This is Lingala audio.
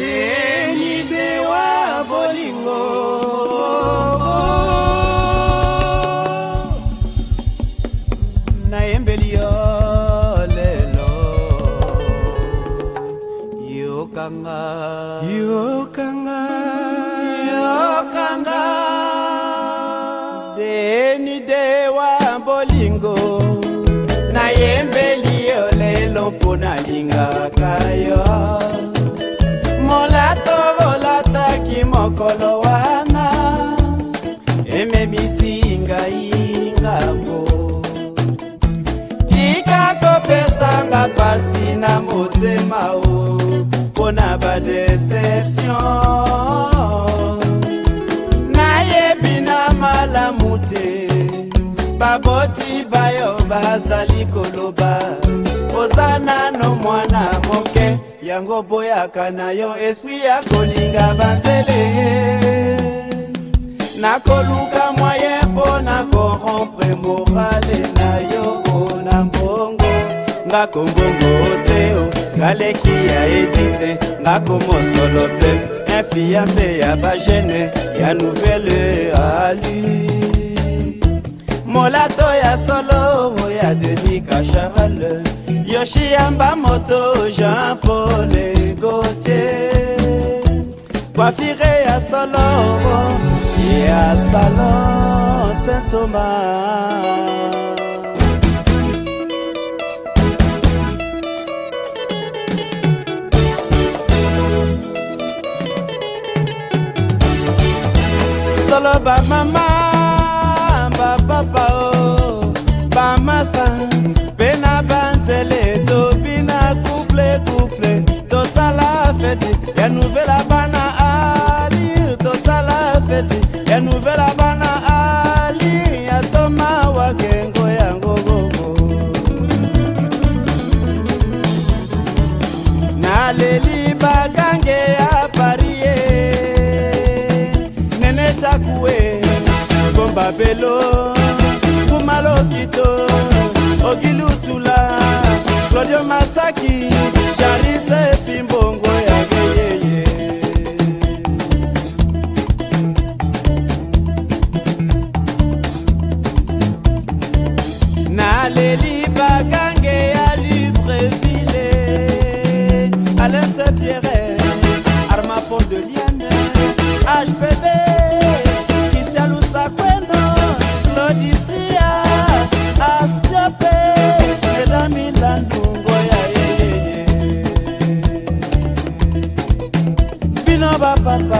seni bewa bolingo nayembeli yo lelo yokanga yokanga yokanga deni dewa bolingo nayembeli yo lelo mpona azali koloba oza nano mwana moke yango boyaka na yo esprit ya kolinga banzele nakoluka mwaye mpo na korrompre morale na yo na mbongo nga kombongo te o ngaleki ya eti te nga komosolo te infiance ya bagene ya nouvelle alure molato ya solo ya deni kacharal yoshiyamba moto jean paul gautier coiffire ya solo ya salon saint thomas solo ba mama Bello, Kumalo Kito, Ogilutula, Claudio Masaki. Bye bye.